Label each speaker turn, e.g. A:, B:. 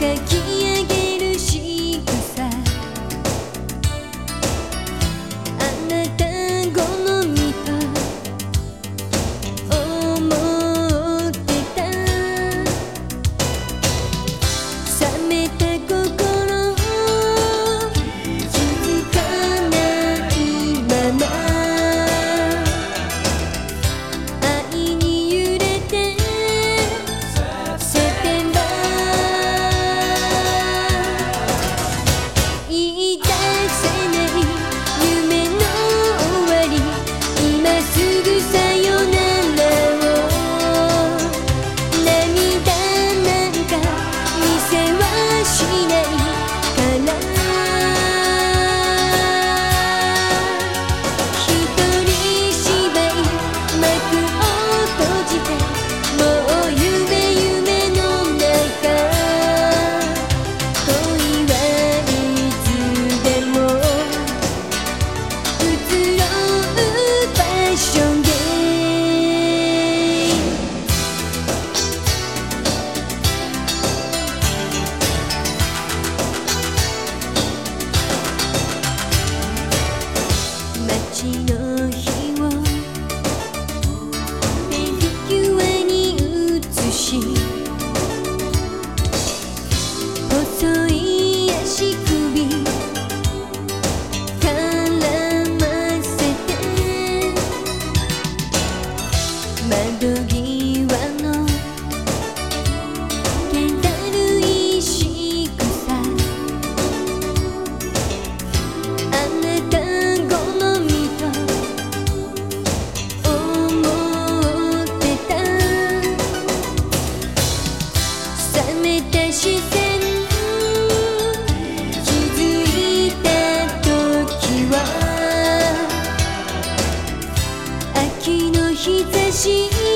A: が消え tinha 心。